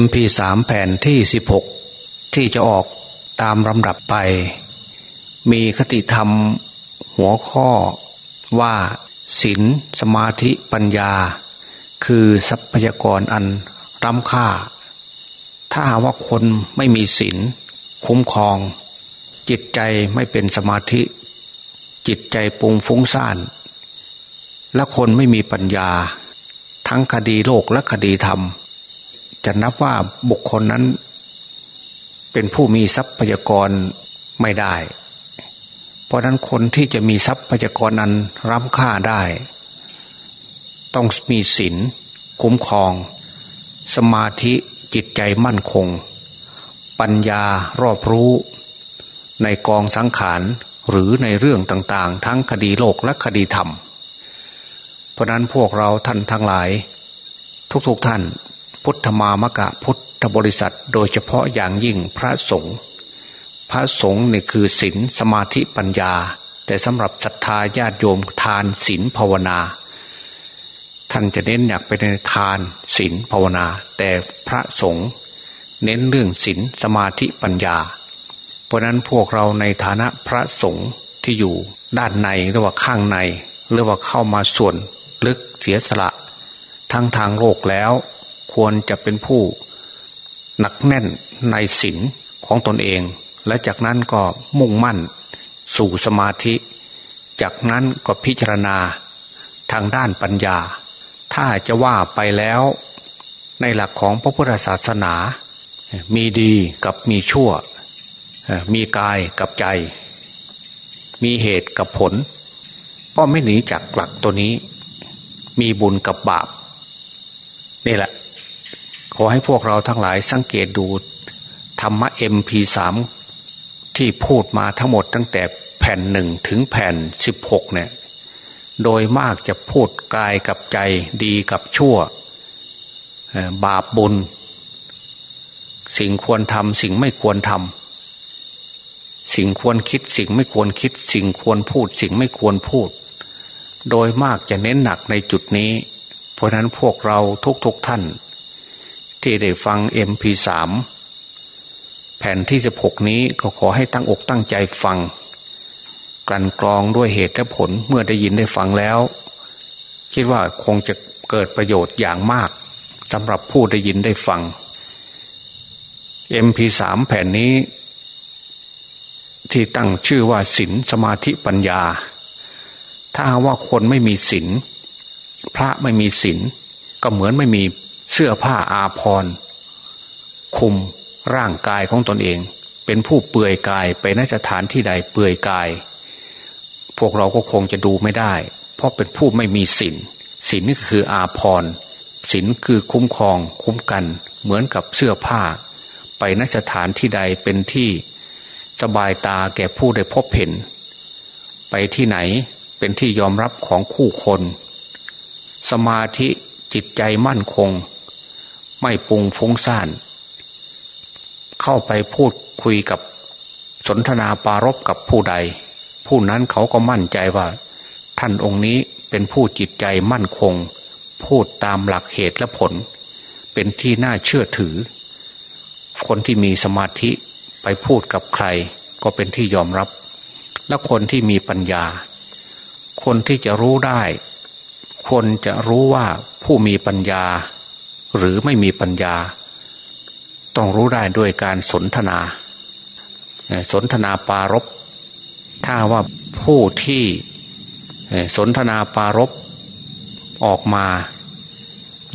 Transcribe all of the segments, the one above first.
MP3 แผ่นที่ 16 ที่จะออกตามลำดับไป มีคติธรรมหัวข้อว่าศีลสมาธิปัญญา คือทรัพยากรอันร้ำค่า ถ้าหาว่าคนไม่มีศีลคุ้มครอง จิตใจไม่เป็นสมาธิ จิตใจปุงฟุ้งซ่าน และคนไม่มีปัญญา ทั้งคดีโลกและคดีธรรม จะนับว่าบุคคลนั้น เป็นผู้มีทรัพยากรไม่ได้ เพราะนั้นคนที่จะมีทรัพยากรนั้นร้ำค่าได้ ต้องมีศีลคุ้มครอง สมาธิจิตใจมั่นคง ปัญญารอบรู้ ในกองสังขารหรือในเรื่องต่างๆ ทั้งคดีโลกและคดีธรรม เพราะนั้นพวกเราท่านทั้งหลาย ทุกๆทท่าน พุทธมามกะพุทธบริษัท โดยเฉพาะอย่างยิ่งพระสงฆ์พระสงฆ์นี่คือศีลสมาธิปัญญา แต่สำหรับศรัทธาญาติโยมทานศีลภาวนา ท่านจะเน้นอยากไปในทานศีลภาวนา แต่พระสงฆ์เน้นเรื่องศีลสมาธิปัญญา เพราะนั้นพวกเราในฐานะพระสงฆ์ที่อยู่ด้านในหรือว่าข้างใน หรือว่าเข้ามาส่วนลึกเสียสละ ทั้งทางโลกแล้ว ควรจะเป็นผู้หนักแน่นในศีลของตนเอง และจากนั้นก็มุ่งมั่นสู่สมาธิ จากนั้นก็พิจารณาทางด้านปัญญา ถ้าจะว่าไปแล้ว ในหลักของพระพุทธศาสนา มีดีกับมีชั่ว มีกายกับใจ มีเหตุกับผลก็ไม่หนีจากหลักตัวนี้ มีบุญกับบาปนี่แหละ ขอให้พวกเราทั้งหลายสังเกตดูธรรมะเอ็มพีสามที่พูดมาทั้งหมดตั้งแต่แผ่นหนึ่งถึงแผ่นสิบหกเนี่ยโดยมากจะพูดกายกับใจดีกับชั่ว บาปบุญ สิ่งควรทำสิ่งไม่ควรทำสิ่งควรคิดสิ่งไม่ควรคิด สิ่งควรพูด สิ่งไม่ควรพูด โดยมากจะเน้นหนักในจุดนี้ เพราะนั้นพวกเราทุกๆทท่าน ที่ได้ฟัง MP3 แผ่นที่สิบหกนี้ก็ขอให้ตั้งอกตั้งใจฟัง กลั่นกรองด้วยเหตุและผลเมื่อได้ยินได้ฟังแล้ว คิดว่าคงจะเกิดประโยชน์อย่างมากสำหรับผู้ได้ยินได้ฟัง MP3 แผ่นนี้ ที่ตั้งชื่อว่าศีลสมาธิปัญญา ถ้าว่าคนไม่มีศีลพระไม่มีศีลก็เหมือนไม่มี เสื้อผ้าอาภรณ์คุมร่างกายของตนเอง เป็นผู้เปื่อยกายไปนสถานที่ใดเปื่อยกาย พวกเราก็คงจะดูไม่ได้ เพราะเป็นผู้ไม่มีศีลศีลนี่คืออาภรณ์ศีลคือคุ้มครองคุ้มกันเหมือนกับเสื้อผ้า ไปนสถานที่ใดเป็นที่สบายตาแก่ผู้ได้พบเห็น ไปที่ไหนเป็นที่ยอมรับของคู่คน สมาธิจิตใจมั่นคง ไม่ปุงฟุ้งซ่าน เข้าไปพูดคุยกับสนทนาปารบกับผู้ใด ผู้นั้นเขาก็มั่นใจว่า ท่านองค์นี้เป็นผู้จิตใจมั่นคง พูดตามหลักเหตุและผล เป็นที่น่าเชื่อถือ คนที่มีสมาธิไปพูดกับใคร ก็เป็นที่ยอมรับ และคนที่มีปัญญา คนที่จะรู้ได้ คนจะรู้ว่าผู้มีปัญญา หรือไม่มีปัญญา ต้องรู้ได้ด้วยการสนทนา สนทนาปารบถ้าว่าผู้ที่สนทนาปารบออกมา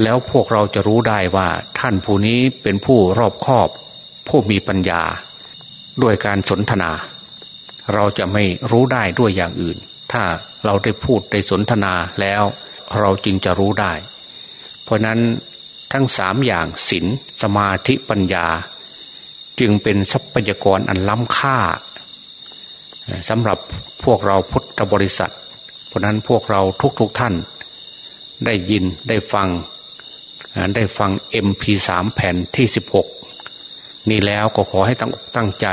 แล้วพวกเราจะรู้ได้ว่าท่านผู้นี้เป็นผู้รอบคอบ ผู้มีปัญญา ด้วยการสนทนา เราจะไม่รู้ได้ด้วยอย่างอื่น ถ้าเราได้พูดได้สนทนาแล้วเราจึงจะรู้ได้ เพราะนั้น ทั้งสามอย่างศีลสมาธิปัญญา จึงเป็นทรัพยากรอันล้ำค่าสำหรับพวกเราพุทธบริษัท เพราะนั้นพวกเราทุกๆทท่าน ได้ยินได้ฟังได้ฟัง MP3 แผ่นที่ 16 นี่แล้วก็ขอให้ตั้งตั้งใจ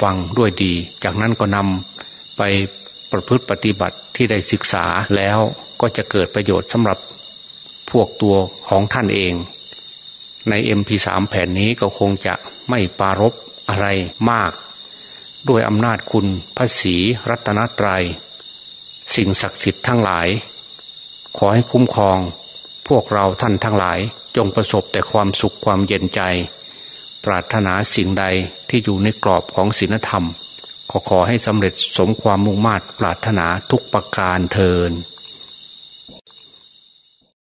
ฟังด้วยดี จากนั้นก็นำไปประพฤติปฏิบัติที่ได้ศึกษาแล้วก็จะเกิดประโยชน์สำหรับ พวกตัวของท่านเอง ใน MP3 แผ่นนี้ก็คงจะไม่ปารบอะไรมาก ด้วยอำนาจคุณพระศรีรัตนตรยัย สิ่งศักดิ์สิทธิ์ทั้งหลาย ขอให้คุ้มครอง พวกเราท่านทั้งหลายจงประสบแต่ความสุขความเย็นใจ ปรารถนาสิ่งใดที่อยู่ในกรอบของศีลธรรม ขอขอให้สำเร็จสมความมุ่งมา่ปรารถนาทุกประการเทิน